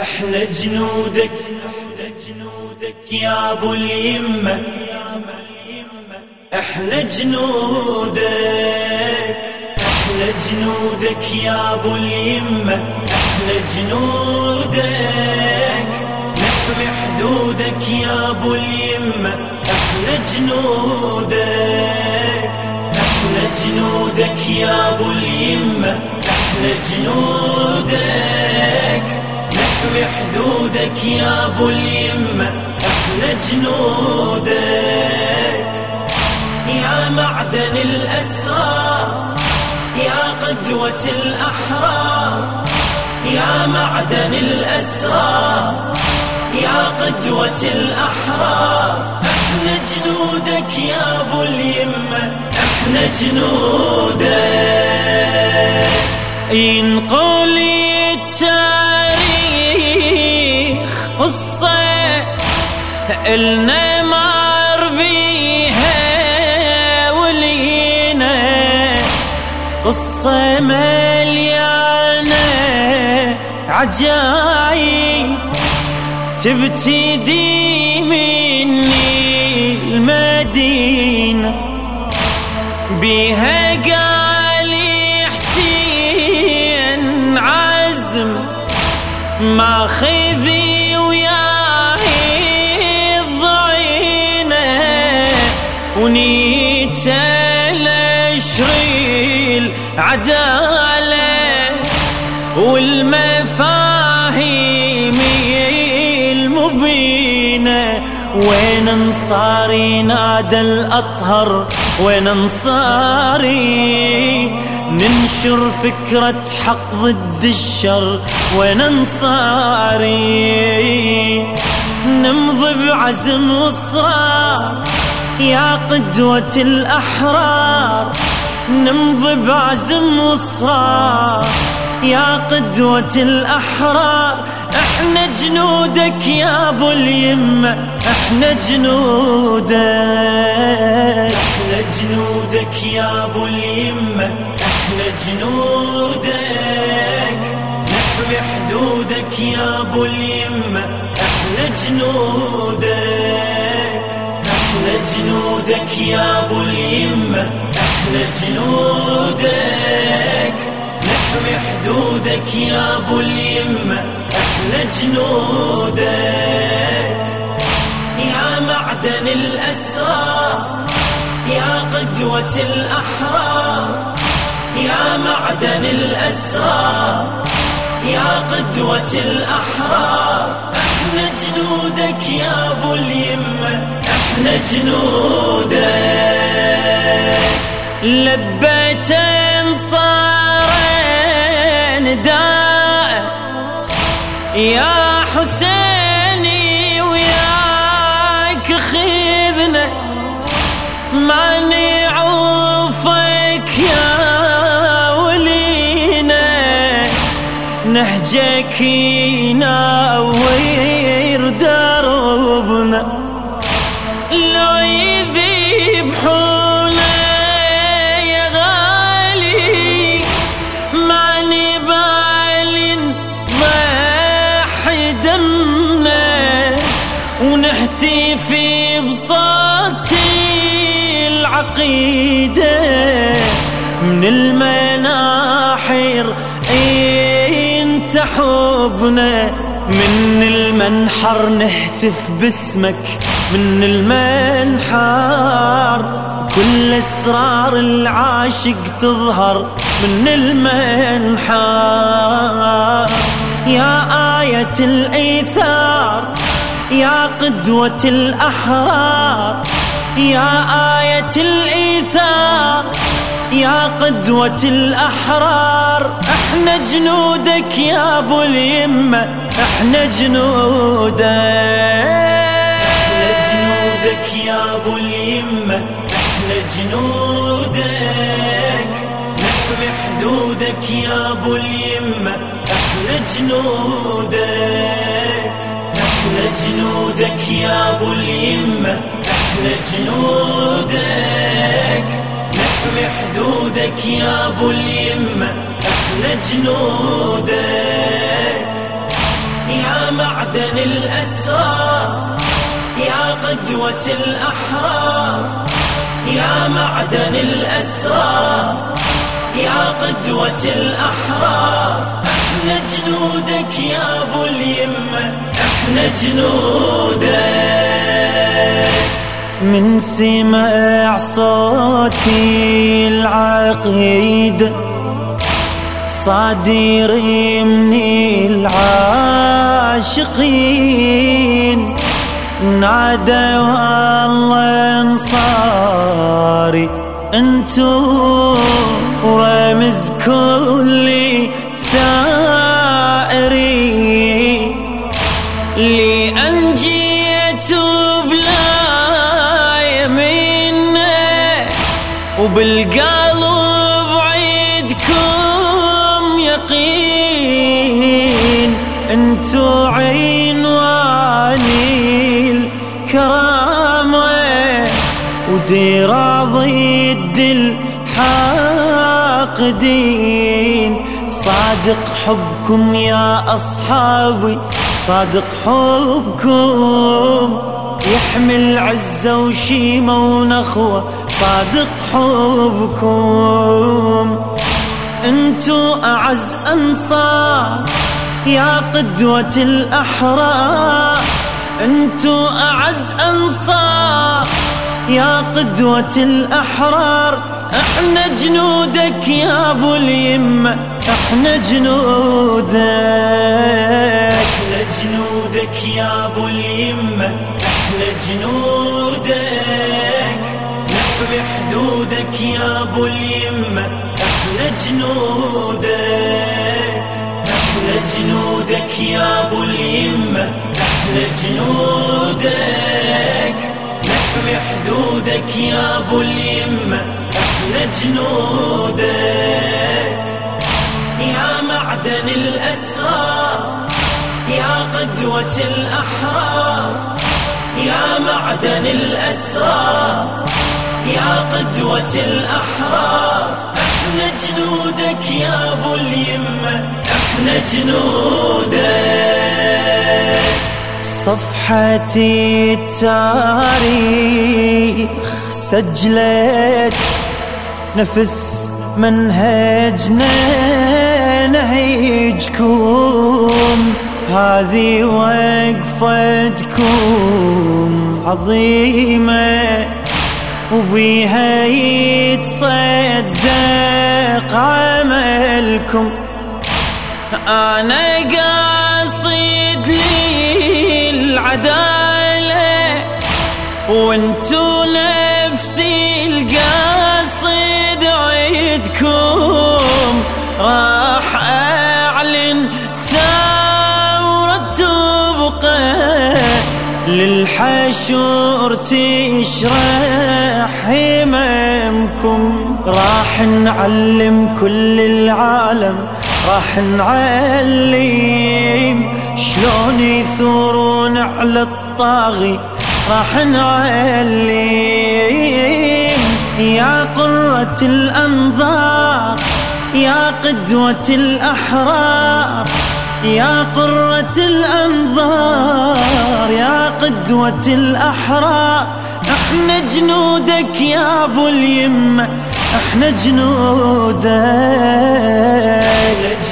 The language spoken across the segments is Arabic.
إحنا جنودك يا ابو اليمة. إحنا جنودك إحنا جنودك يا ابو اليمة. إحنا جنودك نحمي حدودك يا ابو اليمة. إحنا جنودك إحنا جنودك يا ابو اليمة. إحنا جنودك. نحمي حدودك يا أبو اليمة إحنا جنودك. يا معدن الاسرار يا قدوة الاحرار يا معدن الاسرار يا قدوة الاحرار إحنا جنودك يا أبو اليمة إحنا جنودك. ينقل التاريخ النا مر بيها ولينا. قصة مليانة عجايب تبتدي مني المدينة. بيها قال حسين عزم ما خذي وياه ونيت الاشريل عدالة والمفاهيم المبينة. وين انصاري نادى الأطهر؟ وين انصاري ننشر فكرة حق ضد الشر؟ وين انصاري نمضي بعزم وصرار يا قدوة الأحرار نمضي بعزم وصرار يا قدوة الأحرار إحنا جنودك يا أبو اليمة إحنا جنودك إحنا جنودك يا أبو اليمة إحنا جنودك. نحمي حدودك يا أبو اليمة إحنا جنودك. جنودك يا أبو اليمه إحنا جنودك. نحمي حدودك يا أبو اليمه إحنا جنودك. يا معدن الاسرار يا قدوة الأحرار يا معدن الأسرار يا قدوة الأحرار أحنا جنودك يا أبو اليمة أحنا جنودك. لبيت انصار نداء يا حسيني وياك خذنا ما نعوفك يا نهجك يناوير دربنا. لو يذبحونا يا غالي ما نبال ضحي دمنا ونهتفي بصوت العقيدة من المناحر من المنحر نهتف باسمك من المنحر كل إسرار العاشق تظهر من المنحر يا آية الإيثار يا قدوة الأحرار. يا آية الإيثار يا قدوة الأحرار إحنا جنودك يا أبو اليمة إحنا جنودك. جنودك يا أبو اليمة إحنا جنودك. نحمي حدودك يا أبو اليمة إحنا جنودك. إحنا جنودك يا أبو اليمة إحنا جنودك. حدودك يا أبو اليمه إحنا جنودك. يا معدن الأسرار يا قدوة الأحرار يا معدن الأسرار يا قدوة الأحرار إحنا جنودك يا أبو اليمة إحنا جنودك. من سمع صوتي العقيد صادر من العاشقين. نادى والله أنصاري انتو رمز كل ثائري انتو عينواني الكرامة وديرا ضد الحاقدين. صادق حبكم يا أصحابي صادق حبكم. يحمل عزة وشيمة ونخوة صادق حبكم. انتو أعز أنصار يا قدوة الأحرار انتو أعز أنصار. يا قدوة الأحرار أحنا جنودك يا أبو اليمة أحنا جنودك. أحنا جنودك يا أبو اليمة أحنا جنودك. نحمي حدودك يا أبو اليمة يا ابو اليمة إحنا جنودك نحمي حدودك يا أبو اليمة إحنا جنودك يا معدن الاسرار يا قدوة الاحرار يا معدن الاسرار يا قدوة الاحرار إحنا جنودك يا ابو اليمة إحنا جنودك. صفحة التاريخ سجلت نفس منهجنا نهيجكم هذه وقفتكم عظيمة وبيها يتصدق عملكم أنا قاصد لي العدالة وانتو نفسي القاصد عيدكم. راح أعلن ثورة تبقى للحشور تشرح. هممكم راح نعلم كل العالم راح نعلم شلون يثورون على الطاغي راح نعلم يا قرة الأنظار يا قدوة الأحرار يا قرة الأنظار يا قدوة الأحرار. إحنا جنودك يا أبو اليمة أحنا جنودك.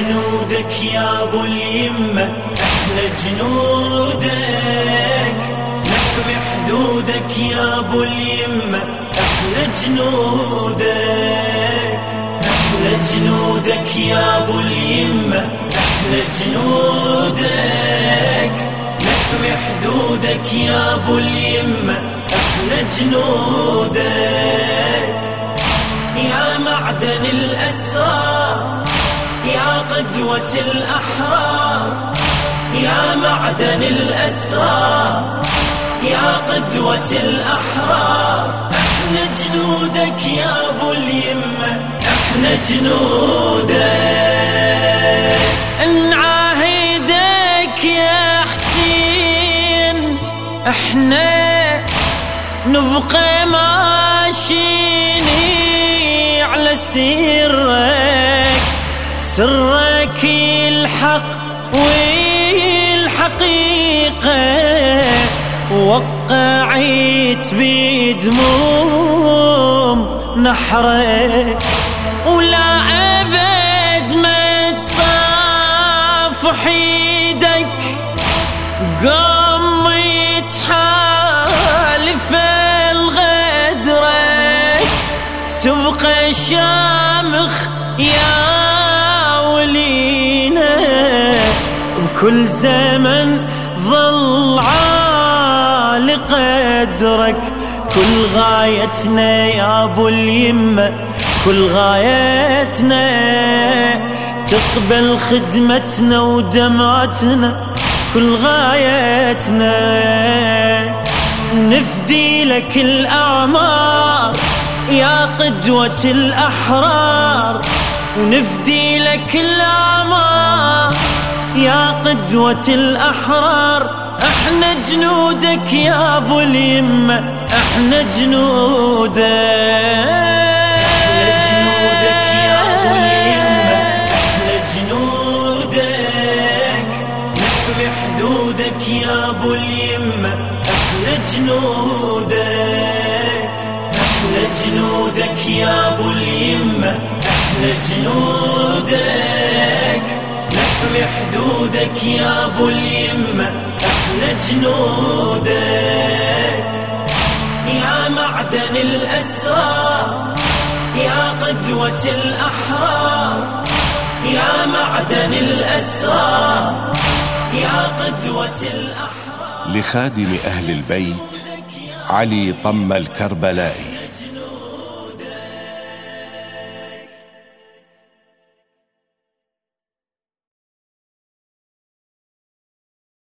جنودك يا أبو اليمة أحنا جنودك. نحمي حدودك يا أبو اليمة أحنا جنودك. إحنا جنودك يا أبو اليمة أحنا جنودك. نحمي حدودك يا أبو اليمة إحنا جنودك يا معدن الأسرار يا قدوة الأحرار. يا معدن الأسرار يا قدوة الأحرار. إحنا جنودك يا أبو اليمة إحنا جنودك نعاهدك يا حسين إحنا نبقى ماشيين على سرك. سرك الحق حقيقة وقعيت بدموم نحرك. ولا أبد ما تصافح إيدك. قم تبقى شامخ يا ولينا. بكل زمن ظل عالي قدرك كل غايتنا يا أبو اليمة. كل غايتنا تقبل خدمتنا ودمعتنا. كل غايتنا نفدي لك الأعمار. يا قدوة الأحرار ونفدي لك الأعمار. يا قدوة الأحرار أحنا جنودك يا أبو اليمة أحنا جنودك. يا أبو اليمة إحنا جنودك أحنا جنودك. يا أبو اليمة إحنا جنودك. نحمي حدودك يا أبو اليمة إحنا جنودك. يا معدن الأسرار يا قدوة الأحرار. يا معدن الأسرار يا قدوة الأحرار. لخادم أهل البيت علي طم الكربلائي.